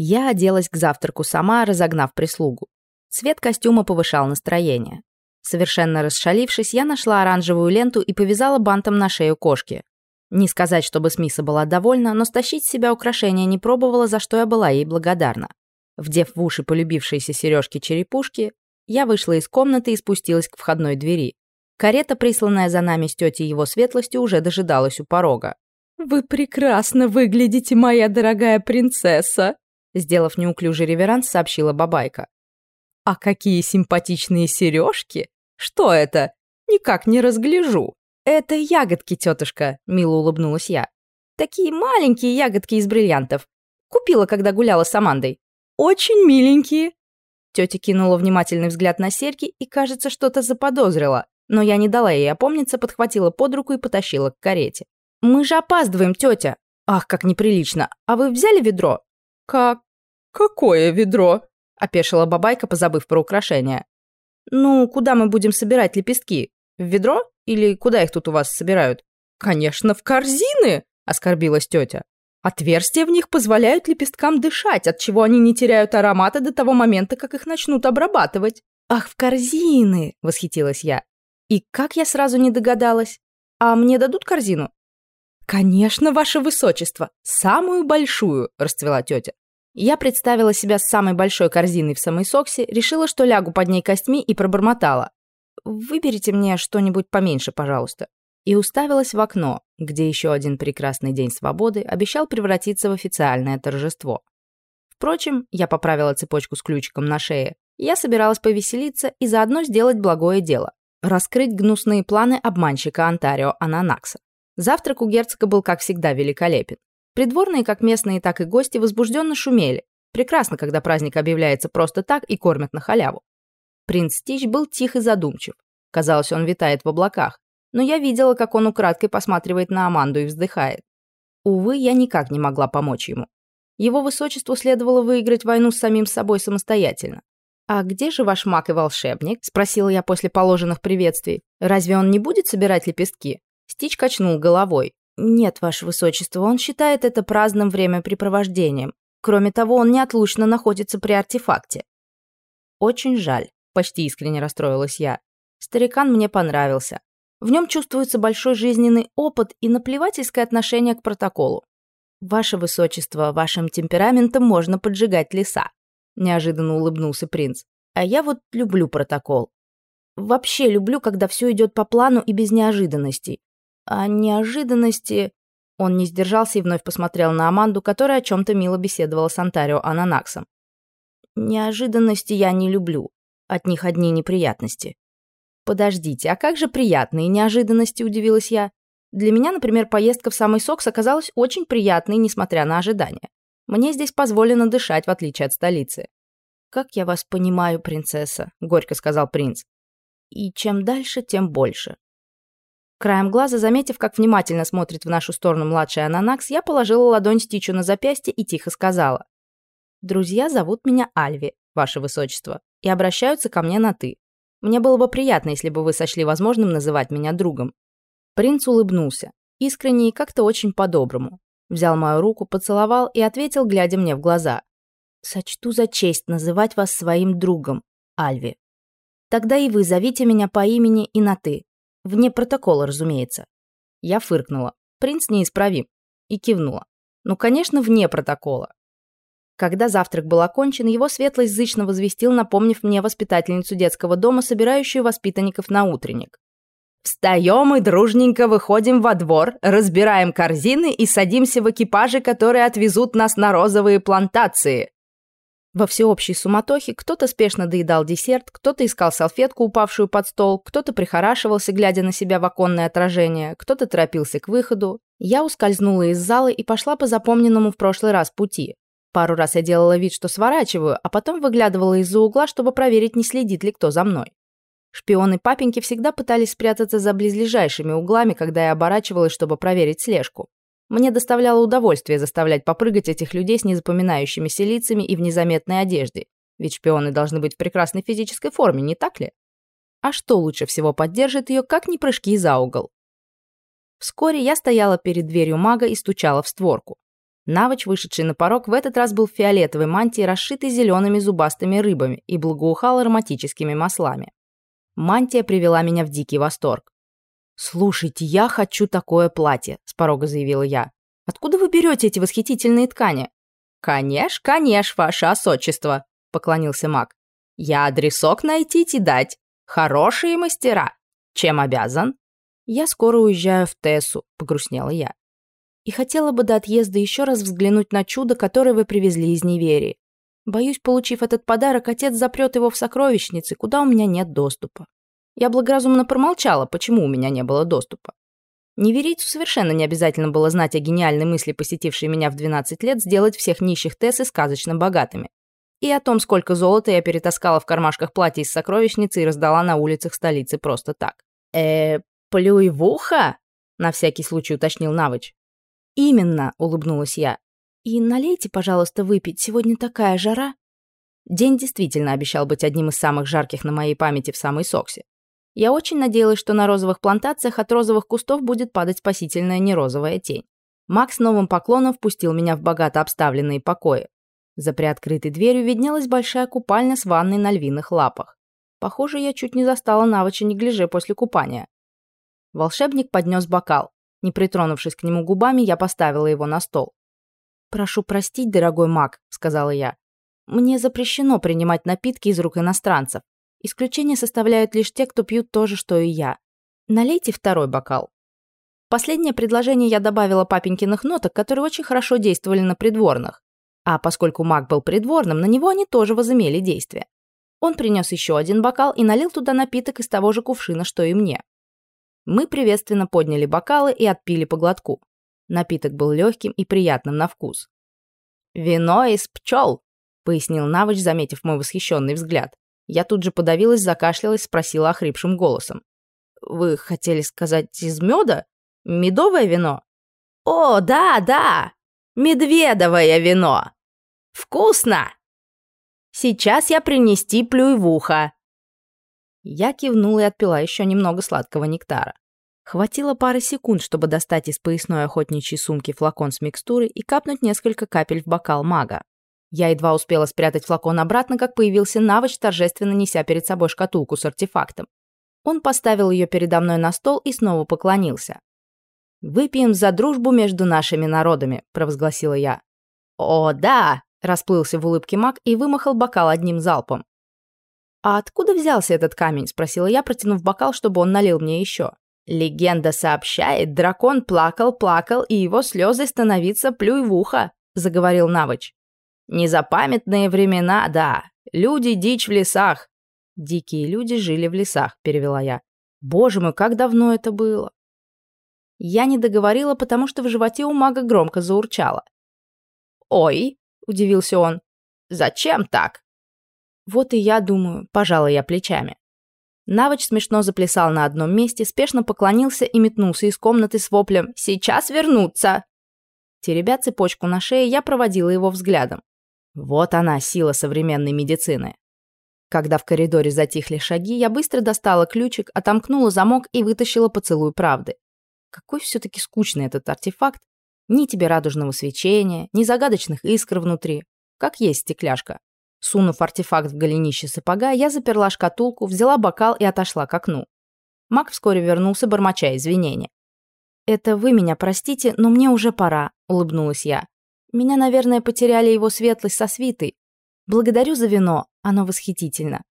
Я оделась к завтраку сама, разогнав прислугу. Цвет костюма повышал настроение. Совершенно расшалившись, я нашла оранжевую ленту и повязала бантом на шею кошки. Не сказать, чтобы Смиса была довольна, но стащить с себя украшения не пробовала, за что я была ей благодарна. Вдев в уши полюбившиеся сережки-черепушки, я вышла из комнаты и спустилась к входной двери. Карета, присланная за нами с тетей его светлостью, уже дожидалась у порога. «Вы прекрасно выглядите, моя дорогая принцесса!» Сделав неуклюжий реверанс, сообщила бабайка. «А какие симпатичные сережки! Что это? Никак не разгляжу!» «Это ягодки, тетушка», — мило улыбнулась я. «Такие маленькие ягодки из бриллиантов. Купила, когда гуляла с Амандой». «Очень миленькие». Тетя кинула внимательный взгляд на серьги и, кажется, что-то заподозрила, но я не дала ей опомниться, подхватила под руку и потащила к карете. «Мы же опаздываем, тетя!» «Ах, как неприлично! А вы взяли ведро?» «Как? Какое ведро?» — опешила бабайка, позабыв про украшения. «Ну, куда мы будем собирать лепестки? В ведро?» Или куда их тут у вас собирают?» «Конечно, в корзины!» — оскорбилась тетя. «Отверстия в них позволяют лепесткам дышать, от чего они не теряют аромата до того момента, как их начнут обрабатывать». «Ах, в корзины!» — восхитилась я. «И как я сразу не догадалась? А мне дадут корзину?» «Конечно, ваше высочество! Самую большую!» — расцвела тетя. Я представила себя с самой большой корзиной в самой соксе, решила, что лягу под ней костьми и пробормотала. Выберите мне что-нибудь поменьше, пожалуйста». И уставилась в окно, где еще один прекрасный день свободы обещал превратиться в официальное торжество. Впрочем, я поправила цепочку с ключиком на шее. Я собиралась повеселиться и заодно сделать благое дело – раскрыть гнусные планы обманщика Онтарио Ананакса. Завтрак у герцога был, как всегда, великолепен. Придворные, как местные, так и гости, возбужденно шумели. Прекрасно, когда праздник объявляется просто так и кормят на халяву. Принц Стич был тих и задумчив. Казалось, он витает в облаках. Но я видела, как он украдкой посматривает на Аманду и вздыхает. Увы, я никак не могла помочь ему. Его высочеству следовало выиграть войну с самим собой самостоятельно. «А где же ваш маг и волшебник?» – спросила я после положенных приветствий. «Разве он не будет собирать лепестки?» Стич качнул головой. «Нет, ваше высочество, он считает это праздным времяпрепровождением. Кроме того, он неотлучно находится при артефакте». «Очень жаль. Почти искренне расстроилась я. Старикан мне понравился. В нем чувствуется большой жизненный опыт и наплевательское отношение к протоколу. «Ваше высочество, вашим темпераментом можно поджигать леса», — неожиданно улыбнулся принц. «А я вот люблю протокол. Вообще люблю, когда все идет по плану и без неожиданностей. А неожиданности...» Он не сдержался и вновь посмотрел на Аманду, которая о чем-то мило беседовала с Антарио Ананаксом. «Неожиданности я не люблю. От них одни неприятности. Подождите, а как же приятные неожиданности, удивилась я. Для меня, например, поездка в самый Сокс оказалась очень приятной, несмотря на ожидания. Мне здесь позволено дышать, в отличие от столицы. «Как я вас понимаю, принцесса», — горько сказал принц. «И чем дальше, тем больше». Краем глаза, заметив, как внимательно смотрит в нашу сторону младший Ананакс, я положила ладонь Стичу на запястье и тихо сказала. «Друзья зовут меня Альви, ваше высочество и обращаются ко мне на «ты». Мне было бы приятно, если бы вы сочли возможным называть меня другом». Принц улыбнулся, искренне и как-то очень по-доброму. Взял мою руку, поцеловал и ответил, глядя мне в глаза. «Сочту за честь называть вас своим другом, Альви. Тогда и вы зовите меня по имени и на «ты». Вне протокола, разумеется». Я фыркнула. Принц неисправим. И кивнула. Ну, конечно, вне протокола. Когда завтрак был окончен, его светлость зычно возвестил, напомнив мне воспитательницу детского дома, собирающую воспитанников на утренник. «Встаем и дружненько выходим во двор, разбираем корзины и садимся в экипажи, которые отвезут нас на розовые плантации». Во всеобщей суматохе кто-то спешно доедал десерт, кто-то искал салфетку, упавшую под стол, кто-то прихорашивался, глядя на себя в оконное отражение, кто-то торопился к выходу. Я ускользнула из зала и пошла по запомненному в прошлый раз пути. Пару раз я делала вид, что сворачиваю, а потом выглядывала из-за угла, чтобы проверить, не следит ли кто за мной. Шпионы папеньки всегда пытались спрятаться за близлежащими углами, когда я оборачивалась, чтобы проверить слежку. Мне доставляло удовольствие заставлять попрыгать этих людей с незапоминающимися лицами и в незаметной одежде. Ведь шпионы должны быть в прекрасной физической форме, не так ли? А что лучше всего поддержит ее, как не прыжки за угол? Вскоре я стояла перед дверью мага и стучала в створку. Навыч, вышедший на порог, в этот раз был в фиолетовой мантии, расшитой зелеными зубастыми рыбами и благоухал ароматическими маслами. Мантия привела меня в дикий восторг. «Слушайте, я хочу такое платье», — с порога заявила я. «Откуда вы берете эти восхитительные ткани?» «Конечно, конечно, ваше осочество», — поклонился маг. «Я адресок найти и дать. Хорошие мастера. Чем обязан?» «Я скоро уезжаю в Тессу», — погрустнела я и хотела бы до отъезда еще раз взглянуть на чудо, которое вы привезли из неверии. Боюсь, получив этот подарок, отец запрет его в сокровищнице, куда у меня нет доступа. Я благоразумно промолчала, почему у меня не было доступа. Неверийцу совершенно не обязательно было знать о гениальной мысли, посетившей меня в 12 лет, сделать всех нищих Тессы сказочно богатыми. И о том, сколько золота я перетаскала в кармашках платья из сокровищницы и раздала на улицах столицы просто так. «Э, плюй в ухо?» — на всякий случай уточнил Навыч. «Именно», — улыбнулась я. «И налейте, пожалуйста, выпить, сегодня такая жара». День действительно обещал быть одним из самых жарких на моей памяти в самой Соксе. Я очень надеялась, что на розовых плантациях от розовых кустов будет падать спасительная нерозовая тень. Макс новым поклоном впустил меня в богато обставленные покои. За приоткрытой дверью виднелась большая купальня с ванной на львиных лапах. Похоже, я чуть не застала навыча неглиже после купания. Волшебник поднес бокал. Не притронувшись к нему губами, я поставила его на стол. «Прошу простить, дорогой маг», — сказала я. «Мне запрещено принимать напитки из рук иностранцев. Исключение составляют лишь те, кто пьют то же, что и я. Налейте второй бокал». Последнее предложение я добавила папенькиных ноток, которые очень хорошо действовали на придворных. А поскольку маг был придворным, на него они тоже возымели действие. Он принес еще один бокал и налил туда напиток из того же кувшина, что и мне. Мы приветственно подняли бокалы и отпили по глотку. Напиток был легким и приятным на вкус. «Вино из пчел», — пояснил Навыч, заметив мой восхищенный взгляд. Я тут же подавилась, закашлялась, спросила охрипшим голосом. «Вы хотели сказать из меда? Медовое вино?» «О, да, да! Медведовое вино! Вкусно! Сейчас я принести плюй в ухо!» Я кивнула и отпила еще немного сладкого нектара. Хватило пары секунд, чтобы достать из поясной охотничьей сумки флакон с микстурой и капнуть несколько капель в бокал мага. Я едва успела спрятать флакон обратно, как появился навыч, торжественно неся перед собой шкатулку с артефактом. Он поставил ее передо мной на стол и снова поклонился. «Выпьем за дружбу между нашими народами», — провозгласила я. «О, да!» — расплылся в улыбке маг и вымахал бокал одним залпом. «А откуда взялся этот камень?» – спросила я, протянув бокал, чтобы он налил мне еще. «Легенда сообщает, дракон плакал-плакал, и его слезы становятся плюй в ухо», – заговорил Навыч. «Незапамятные времена, да. Люди дичь в лесах». «Дикие люди жили в лесах», – перевела я. «Боже мой, как давно это было!» Я не договорила, потому что в животе у мага громко заурчало. «Ой!» – удивился он. «Зачем так?» Вот и я думаю, пожалуй, я плечами. Навыч смешно заплясал на одном месте, спешно поклонился и метнулся из комнаты с воплем «Сейчас вернуться!». Теребя цепочку на шее, я проводила его взглядом. Вот она, сила современной медицины. Когда в коридоре затихли шаги, я быстро достала ключик, отомкнула замок и вытащила поцелуй правды. Какой все-таки скучный этот артефакт. Ни тебе радужного свечения, ни загадочных искр внутри. Как есть стекляшка. Сунув артефакт в голенище сапога, я заперла шкатулку, взяла бокал и отошла к окну. Мак вскоре вернулся, бормоча извинения. «Это вы меня простите, но мне уже пора», — улыбнулась я. «Меня, наверное, потеряли его светлость со свитой. Благодарю за вино, оно восхитительно.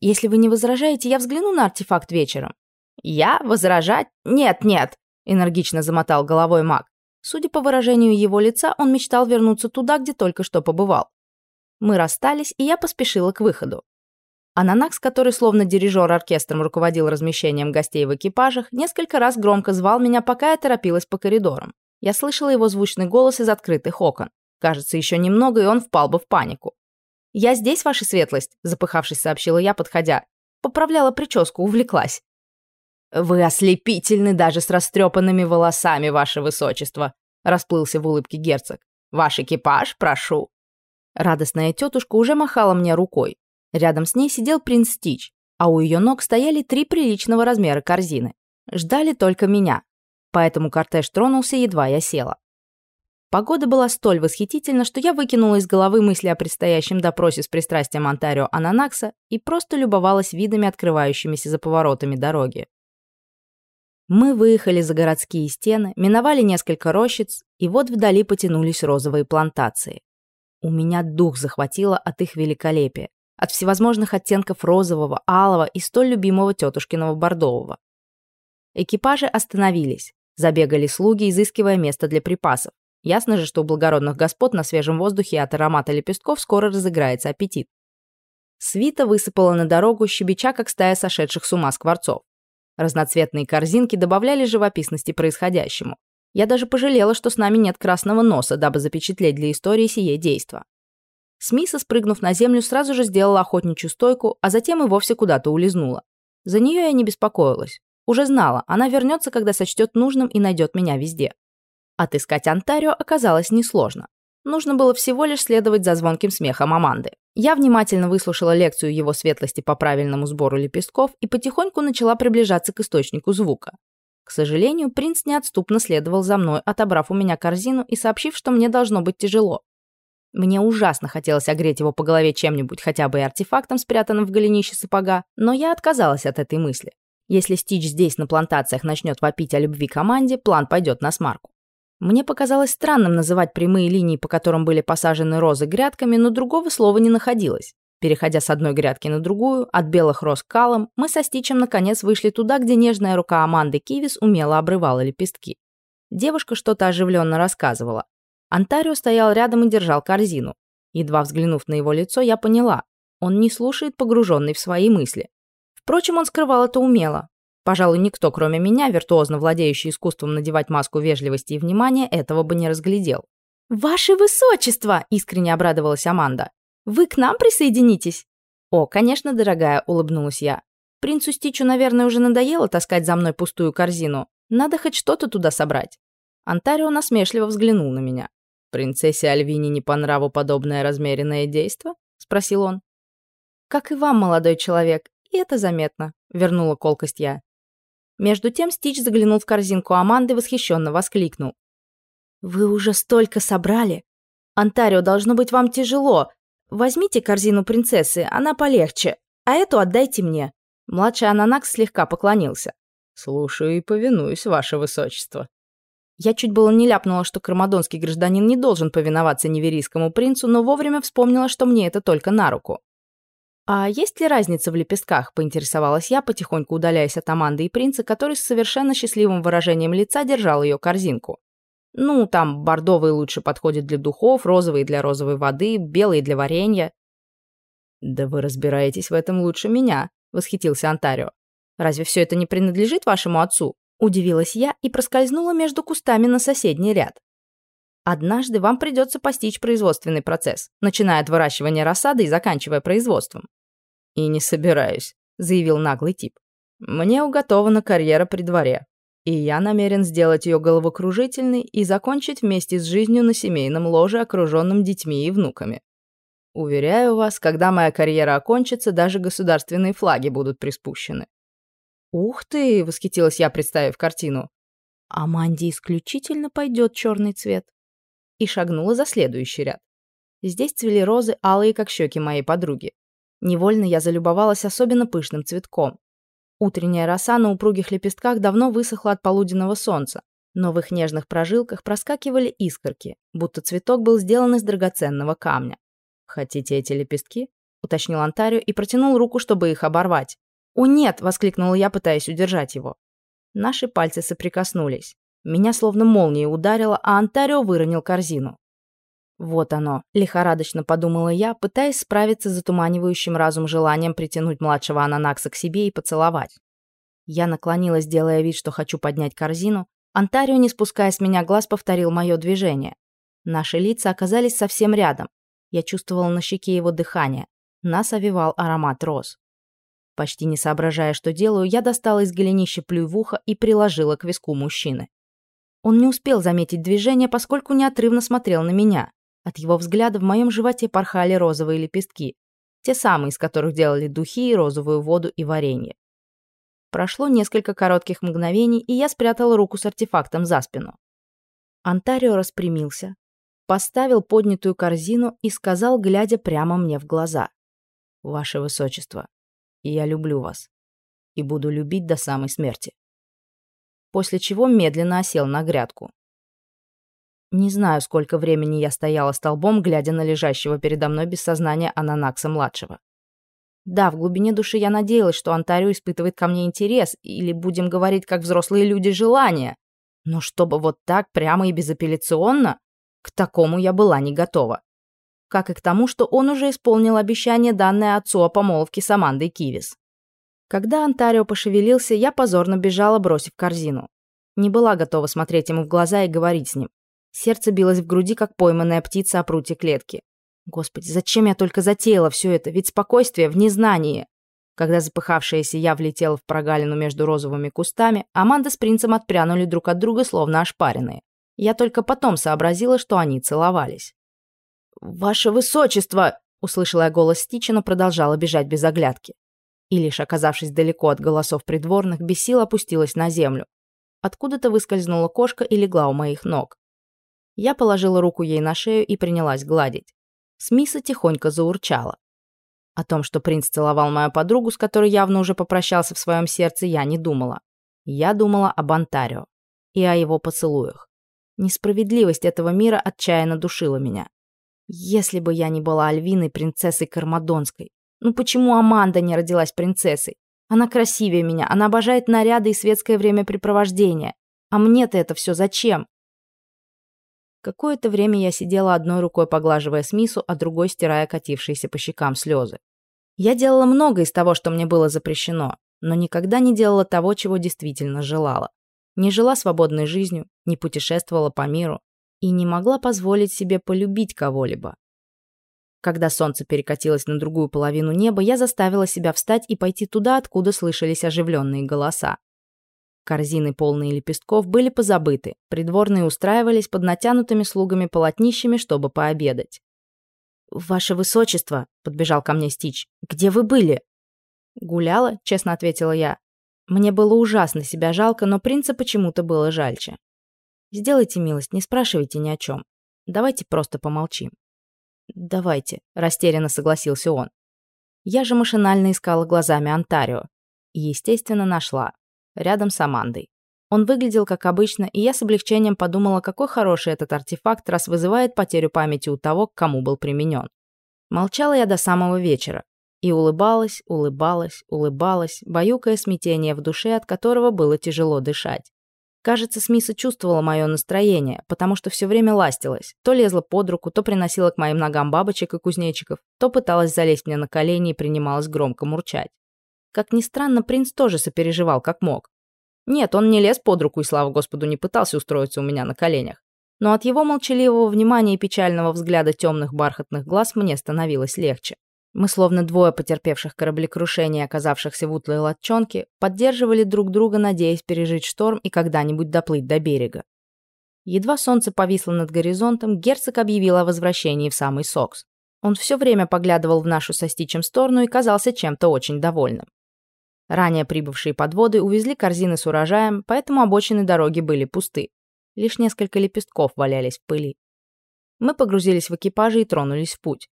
Если вы не возражаете, я взгляну на артефакт вечером». «Я? Возражать? Нет-нет», — энергично замотал головой маг. Судя по выражению его лица, он мечтал вернуться туда, где только что побывал. Мы расстались, и я поспешила к выходу. Ананакс, который словно дирижер оркестром руководил размещением гостей в экипажах, несколько раз громко звал меня, пока я торопилась по коридорам. Я слышала его звучный голос из открытых окон. Кажется, еще немного, и он впал бы в панику. «Я здесь, ваша светлость», — запыхавшись, сообщила я, подходя. Поправляла прическу, увлеклась. «Вы ослепительны даже с растрепанными волосами, ваше высочество», — расплылся в улыбке герцог. «Ваш экипаж, прошу». Радостная тетушка уже махала мне рукой. Рядом с ней сидел принц Стич, а у ее ног стояли три приличного размера корзины. Ждали только меня. Поэтому кортеж тронулся, едва я села. Погода была столь восхитительна, что я выкинула из головы мысли о предстоящем допросе с пристрастием Онтарио Ананакса и просто любовалась видами, открывающимися за поворотами дороги. Мы выехали за городские стены, миновали несколько рощиц, и вот вдали потянулись розовые плантации. У меня дух захватило от их великолепия, от всевозможных оттенков розового, алого и столь любимого тетушкиного бордового. Экипажи остановились, забегали слуги, изыскивая место для припасов. Ясно же, что у благородных господ на свежем воздухе от аромата лепестков скоро разыграется аппетит. Свита высыпала на дорогу, щебеча, как стая сошедших с ума скворцов. Разноцветные корзинки добавляли живописности происходящему. Я даже пожалела, что с нами нет красного носа, дабы запечатлеть для истории сие действо. Смиса, спрыгнув на землю, сразу же сделала охотничью стойку, а затем и вовсе куда-то улизнула. За нее я не беспокоилась. Уже знала, она вернется, когда сочтет нужным и найдет меня везде. Отыскать Онтарио оказалось несложно. Нужно было всего лишь следовать за звонким смехом Аманды. Я внимательно выслушала лекцию его светлости по правильному сбору лепестков и потихоньку начала приближаться к источнику звука. К сожалению, принц неотступно следовал за мной, отобрав у меня корзину и сообщив, что мне должно быть тяжело. Мне ужасно хотелось огреть его по голове чем-нибудь, хотя бы и артефактом, спрятанным в голенище сапога, но я отказалась от этой мысли. Если Стич здесь на плантациях начнет вопить о любви команде, план пойдет на смарку. Мне показалось странным называть прямые линии, по которым были посажены розы грядками, но другого слова не находилось. Переходя с одной грядки на другую, от белых роз к калам, мы со Стичем наконец вышли туда, где нежная рука Аманды Кивис умело обрывала лепестки. Девушка что-то оживленно рассказывала. Антарио стоял рядом и держал корзину. Едва взглянув на его лицо, я поняла. Он не слушает, погруженный в свои мысли. Впрочем, он скрывал это умело. Пожалуй, никто, кроме меня, виртуозно владеющий искусством надевать маску вежливости и внимания, этого бы не разглядел. «Ваше высочество!» – искренне обрадовалась Аманда. «Вы к нам присоединитесь?» «О, конечно, дорогая», – улыбнулась я. «Принцу Стичу, наверное, уже надоело таскать за мной пустую корзину. Надо хоть что-то туда собрать». Антарио насмешливо взглянул на меня. «Принцессе Альвине не по нраву подобное размеренное действо?» – спросил он. «Как и вам, молодой человек, и это заметно», – вернула колкость я. Между тем Стич заглянул в корзинку Аманды и восхищенно воскликнул. «Вы уже столько собрали! Антарио, должно быть вам тяжело. Возьмите корзину принцессы, она полегче, а эту отдайте мне». Младший Ананакс слегка поклонился. «Слушаю и повинуюсь, ваше высочество». Я чуть было не ляпнула, что кармадонский гражданин не должен повиноваться неверийскому принцу, но вовремя вспомнила, что мне это только на руку. «А есть ли разница в лепестках?» – поинтересовалась я, потихоньку удаляясь от Аманды и принца, который с совершенно счастливым выражением лица держал ее корзинку. «Ну, там бордовый лучше подходит для духов, розовый для розовой воды, белый для варенья». «Да вы разбираетесь в этом лучше меня», – восхитился Антарио. «Разве все это не принадлежит вашему отцу?» – удивилась я и проскользнула между кустами на соседний ряд. Однажды вам придется постичь производственный процесс, начиная от выращивания рассады и заканчивая производством. «И не собираюсь», — заявил наглый тип. «Мне уготована карьера при дворе, и я намерен сделать ее головокружительной и закончить вместе с жизнью на семейном ложе, окруженном детьми и внуками. Уверяю вас, когда моя карьера окончится, даже государственные флаги будут приспущены». «Ух ты!» — восхитилась я, представив картину. «Аманде исключительно пойдет черный цвет» и шагнула за следующий ряд. Здесь цвели розы, алые, как щеки моей подруги. Невольно я залюбовалась особенно пышным цветком. Утренняя роса на упругих лепестках давно высохла от полуденного солнца, но в их нежных прожилках проскакивали искорки, будто цветок был сделан из драгоценного камня. «Хотите эти лепестки?» — уточнил Антарио и протянул руку, чтобы их оборвать. «О, нет!» — воскликнула я, пытаясь удержать его. Наши пальцы соприкоснулись. Меня словно молнией ударило, а Антарио выронил корзину. Вот оно, лихорадочно подумала я, пытаясь справиться с затуманивающим разум желанием притянуть младшего ананакса к себе и поцеловать. Я наклонилась, делая вид, что хочу поднять корзину. Антарио, не спуская с меня глаз, повторил мое движение. Наши лица оказались совсем рядом. Я чувствовала на щеке его дыхание. Нас овивал аромат роз. Почти не соображая, что делаю, я достала из голенища плюйвуха и приложила к виску мужчины. Он не успел заметить движение, поскольку неотрывно смотрел на меня. От его взгляда в моем животе порхали розовые лепестки. Те самые, из которых делали духи, розовую воду и варенье. Прошло несколько коротких мгновений, и я спрятала руку с артефактом за спину. Антарио распрямился, поставил поднятую корзину и сказал, глядя прямо мне в глаза. «Ваше Высочество, я люблю вас и буду любить до самой смерти». После чего медленно осел на грядку. Не знаю, сколько времени я стояла столбом, глядя на лежащего передо мной без сознания Ананакса-младшего. Да, в глубине души я надеялась, что Антарио испытывает ко мне интерес, или, будем говорить, как взрослые люди, желание. Но чтобы вот так, прямо и безапелляционно, к такому я была не готова. Как и к тому, что он уже исполнил обещание, данное отцу о помолвке с Амандой Кивис. Когда Антарио пошевелился, я позорно бежала, бросив корзину. Не была готова смотреть ему в глаза и говорить с ним. Сердце билось в груди, как пойманная птица о прутье клетки. Господи, зачем я только затеяла все это? Ведь спокойствие в незнании. Когда запыхавшаяся я влетела в прогалину между розовыми кустами, Аманда с принцем отпрянули друг от друга, словно ошпаренные. Я только потом сообразила, что они целовались. «Ваше высочество!» — услышала я голос Стича, но продолжала бежать без оглядки. И лишь оказавшись далеко от голосов придворных, без сил опустилась на землю. Откуда-то выскользнула кошка и легла у моих ног. Я положила руку ей на шею и принялась гладить. Смиса тихонько заурчала. О том, что принц целовал мою подругу, с которой явно уже попрощался в своем сердце, я не думала. Я думала об Антарио и о его поцелуях. Несправедливость этого мира отчаянно душила меня. Если бы я не была Альвиной, принцессой Кармадонской. Ну почему Аманда не родилась принцессой? Она красивее меня, она обожает наряды и светское времяпрепровождение. А мне-то это все зачем? Какое-то время я сидела одной рукой поглаживая Смису, а другой стирая катившиеся по щекам слезы. Я делала много из того, что мне было запрещено, но никогда не делала того, чего действительно желала. Не жила свободной жизнью, не путешествовала по миру и не могла позволить себе полюбить кого-либо. Когда солнце перекатилось на другую половину неба, я заставила себя встать и пойти туда, откуда слышались оживленные голоса. Корзины, полные лепестков, были позабыты. Придворные устраивались под натянутыми слугами полотнищами, чтобы пообедать. «Ваше высочество», — подбежал ко мне Стич, — «где вы были?» «Гуляла», — честно ответила я. Мне было ужасно себя жалко, но принца почему-то было жальче. «Сделайте милость, не спрашивайте ни о чем. Давайте просто помолчим». «Давайте», — растерянно согласился он. Я же машинально искала глазами Антарио. И, естественно, нашла рядом с Амандой. Он выглядел как обычно, и я с облегчением подумала, какой хороший этот артефакт, раз вызывает потерю памяти у того, к кому был применен. Молчала я до самого вечера. И улыбалась, улыбалась, улыбалась, баюкая смятение в душе, от которого было тяжело дышать. Кажется, Смиса чувствовала мое настроение, потому что все время ластилась. То лезла под руку, то приносила к моим ногам бабочек и кузнечиков, то пыталась залезть мне на колени и принималась громко мурчать. Как ни странно, принц тоже сопереживал как мог. Нет, он не лез под руку и, слава господу, не пытался устроиться у меня на коленях. Но от его молчаливого внимания и печального взгляда темных бархатных глаз мне становилось легче. Мы, словно двое потерпевших кораблекрушения, оказавшихся в утлой лодчонке, поддерживали друг друга, надеясь пережить шторм и когда-нибудь доплыть до берега. Едва солнце повисло над горизонтом, герцог объявил о возвращении в самый Сокс. Он все время поглядывал в нашу со Стичем сторону и казался чем-то очень довольным. Ранее прибывшие подводы увезли корзины с урожаем, поэтому обочины дороги были пусты. Лишь несколько лепестков валялись в пыли. Мы погрузились в экипажи и тронулись в путь.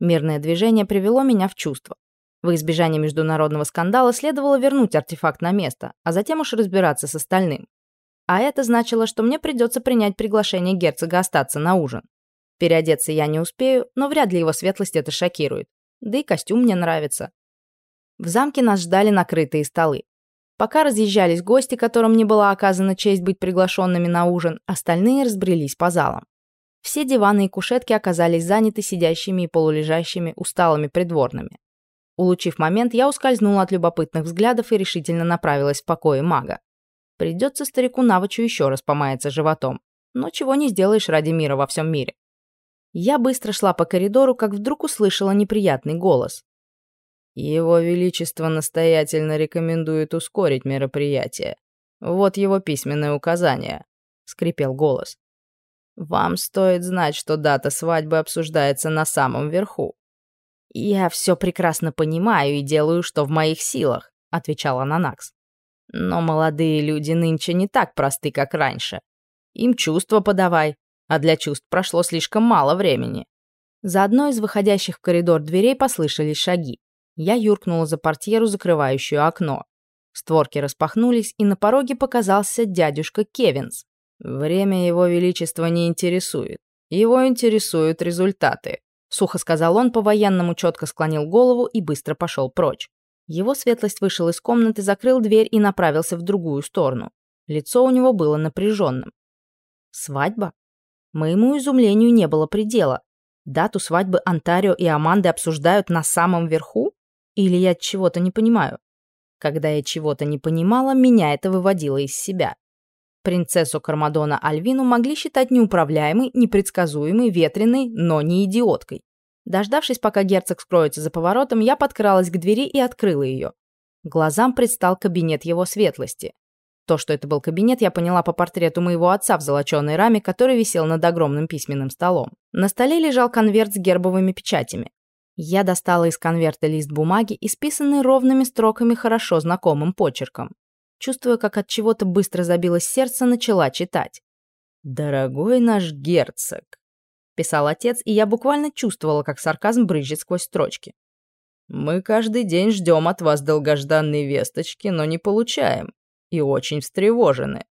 Мирное движение привело меня в чувство. В избежание международного скандала следовало вернуть артефакт на место, а затем уж разбираться с остальным. А это значило, что мне придется принять приглашение герцога остаться на ужин. Переодеться я не успею, но вряд ли его светлость это шокирует. Да и костюм мне нравится. В замке нас ждали накрытые столы. Пока разъезжались гости, которым не была оказана честь быть приглашенными на ужин, остальные разбрелись по залам. Все диваны и кушетки оказались заняты сидящими и полулежащими усталыми придворными. Улучив момент, я ускользнула от любопытных взглядов и решительно направилась в покое мага. Придется старику Навычу еще раз помаяться животом, но чего не сделаешь ради мира во всем мире. Я быстро шла по коридору, как вдруг услышала неприятный голос. Его Величество настоятельно рекомендует ускорить мероприятие. Вот его письменное указание», — скрипел голос. «Вам стоит знать, что дата свадьбы обсуждается на самом верху». «Я все прекрасно понимаю и делаю, что в моих силах», — отвечала Нанакс. «Но молодые люди нынче не так просты, как раньше. Им чувства подавай. а для чувств прошло слишком мало времени. За одной из выходящих в коридор дверей послышались шаги. Я юркнула за портьеру, закрывающую окно. Створки распахнулись, и на пороге показался дядюшка Кевинс. Время его величества не интересует. Его интересуют результаты. Сухо сказал он, по-военному четко склонил голову и быстро пошел прочь. Его светлость вышел из комнаты, закрыл дверь и направился в другую сторону. Лицо у него было напряженным. Свадьба? Моему изумлению не было предела. Дату свадьбы Антарио и Аманды обсуждают на самом верху? Или я чего-то не понимаю? Когда я чего-то не понимала, меня это выводило из себя. Принцессу Кармадона Альвину могли считать неуправляемой, непредсказуемой, ветреной, но не идиоткой. Дождавшись, пока герцог скроется за поворотом, я подкралась к двери и открыла ее. Глазам предстал кабинет его светлости. То, что это был кабинет, я поняла по портрету моего отца в золоченой раме, который висел над огромным письменным столом. На столе лежал конверт с гербовыми печатями. Я достала из конверта лист бумаги, исписанный ровными строками хорошо знакомым почерком. Чувствуя, как от чего-то быстро забилось сердце, начала читать. «Дорогой наш герцог», — писал отец, и я буквально чувствовала, как сарказм брызжет сквозь строчки. «Мы каждый день ждем от вас долгожданные весточки, но не получаем, и очень встревожены.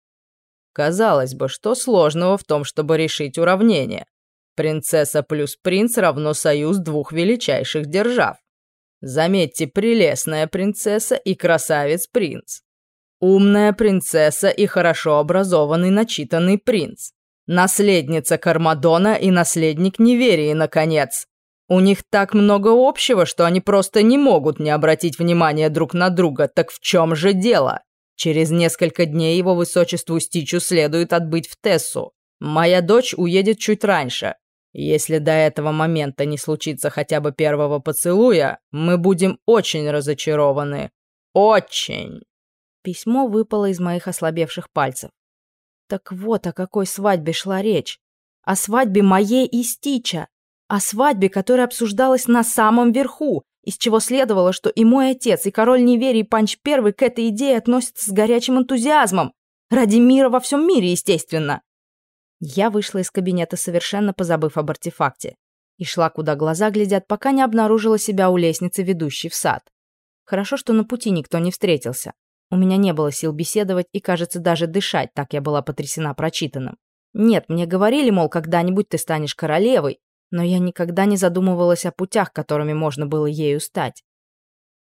Казалось бы, что сложного в том, чтобы решить уравнение? Принцесса плюс принц равно союз двух величайших держав. Заметьте, прелестная принцесса и красавец принц. Умная принцесса и хорошо образованный начитанный принц. Наследница Кармадона и наследник Неверии, наконец. У них так много общего, что они просто не могут не обратить внимания друг на друга. Так в чем же дело? Через несколько дней его высочеству Стичу следует отбыть в Тессу. Моя дочь уедет чуть раньше. Если до этого момента не случится хотя бы первого поцелуя, мы будем очень разочарованы. Очень. Письмо выпало из моих ослабевших пальцев. Так вот, о какой свадьбе шла речь. О свадьбе моей и Стича. О свадьбе, которая обсуждалась на самом верху, из чего следовало, что и мой отец, и король Неверий Панч Первый к этой идее относятся с горячим энтузиазмом. Ради мира во всем мире, естественно. Я вышла из кабинета, совершенно позабыв об артефакте, и шла, куда глаза глядят, пока не обнаружила себя у лестницы, ведущей в сад. Хорошо, что на пути никто не встретился. У меня не было сил беседовать и, кажется, даже дышать, так я была потрясена прочитанным. Нет, мне говорили, мол, когда-нибудь ты станешь королевой, но я никогда не задумывалась о путях, которыми можно было ею стать.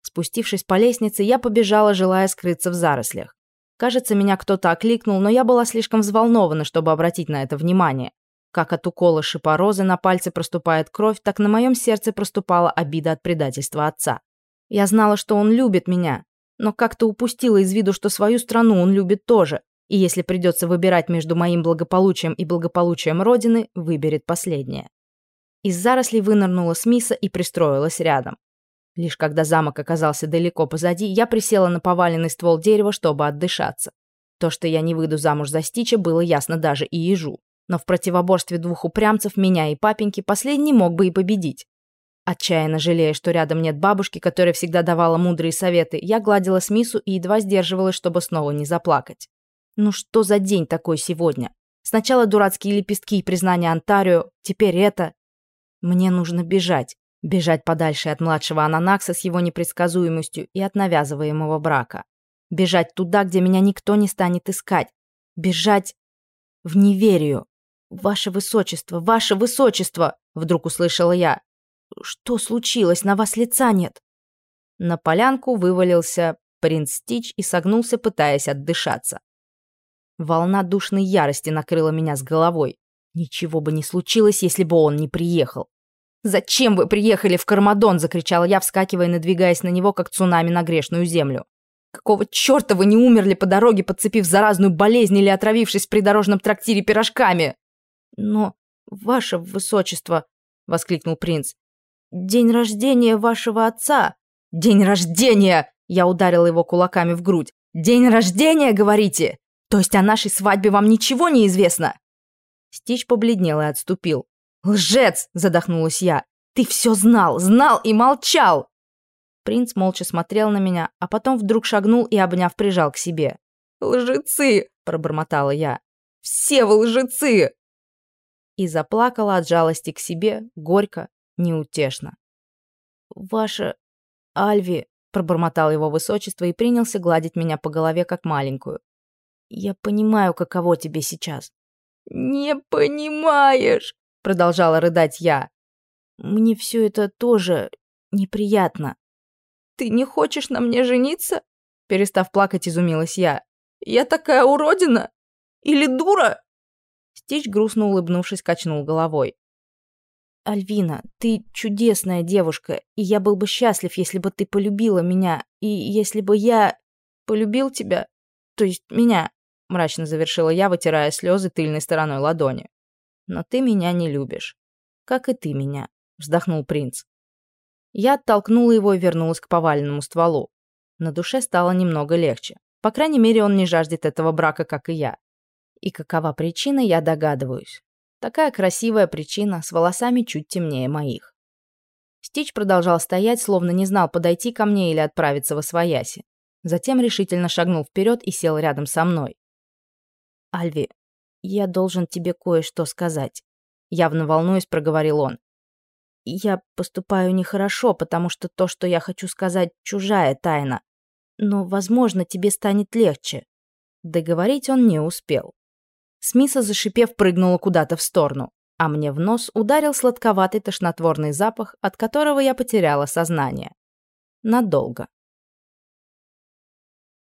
Спустившись по лестнице, я побежала, желая скрыться в зарослях. Кажется, меня кто-то окликнул, но я была слишком взволнована, чтобы обратить на это внимание. Как от укола шипорозы на пальце проступает кровь, так на моем сердце проступала обида от предательства отца. Я знала, что он любит меня, но как-то упустила из виду, что свою страну он любит тоже, и если придется выбирать между моим благополучием и благополучием Родины, выберет последнее. Из зарослей вынырнула Смиса и пристроилась рядом. Лишь когда замок оказался далеко позади, я присела на поваленный ствол дерева, чтобы отдышаться. То, что я не выйду замуж за Стича, было ясно даже и ежу. Но в противоборстве двух упрямцев, меня и папеньки, последний мог бы и победить. Отчаянно жалея, что рядом нет бабушки, которая всегда давала мудрые советы, я гладила Смису и едва сдерживалась, чтобы снова не заплакать. Ну что за день такой сегодня? Сначала дурацкие лепестки и признания Антарио, теперь это. Мне нужно бежать. Бежать подальше от младшего Ананакса с его непредсказуемостью и от навязываемого брака. Бежать туда, где меня никто не станет искать. Бежать в неверию. «Ваше высочество, ваше высочество!» Вдруг услышала я. «Что случилось? На вас лица нет!» На полянку вывалился принц Стич и согнулся, пытаясь отдышаться. Волна душной ярости накрыла меня с головой. Ничего бы не случилось, если бы он не приехал. «Зачем вы приехали в Кармадон?» – закричала я, вскакивая и надвигаясь на него, как цунами на грешную землю. «Какого черта вы не умерли по дороге, подцепив заразную болезнь или отравившись в придорожном трактире пирожками?» «Но, ваше высочество!» – воскликнул принц. «День рождения вашего отца!» «День рождения!» – я ударила его кулаками в грудь. «День рождения, говорите? То есть о нашей свадьбе вам ничего не известно?» Стич побледнел и отступил. «Лжец!» – задохнулась я. «Ты все знал, знал и молчал!» Принц молча смотрел на меня, а потом вдруг шагнул и, обняв, прижал к себе. «Лжецы!» – пробормотала я. «Все вы лжецы!» и заплакала от жалости к себе, горько, неутешно. «Ваша Альви», — пробормотал его высочество и принялся гладить меня по голове, как маленькую. «Я понимаю, каково тебе сейчас». «Не понимаешь», — продолжала рыдать я. «Мне все это тоже неприятно». «Ты не хочешь на мне жениться?» Перестав плакать, изумилась я. «Я такая уродина? Или дура?» Стич, грустно улыбнувшись, качнул головой. «Альвина, ты чудесная девушка, и я был бы счастлив, если бы ты полюбила меня, и если бы я полюбил тебя, то есть меня», мрачно завершила я, вытирая слезы тыльной стороной ладони. «Но ты меня не любишь. Как и ты меня», вздохнул принц. Я оттолкнула его и вернулась к поваленному стволу. На душе стало немного легче. По крайней мере, он не жаждет этого брака, как и я. И какова причина, я догадываюсь. Такая красивая причина, с волосами чуть темнее моих. Стич продолжал стоять, словно не знал, подойти ко мне или отправиться во свояси. Затем решительно шагнул вперед и сел рядом со мной. «Альви, я должен тебе кое-что сказать», — явно волнуясь, проговорил он. «Я поступаю нехорошо, потому что то, что я хочу сказать, чужая тайна. Но, возможно, тебе станет легче». Договорить он не успел. Смиса, зашипев, прыгнула куда-то в сторону, а мне в нос ударил сладковатый тошнотворный запах, от которого я потеряла сознание. Надолго.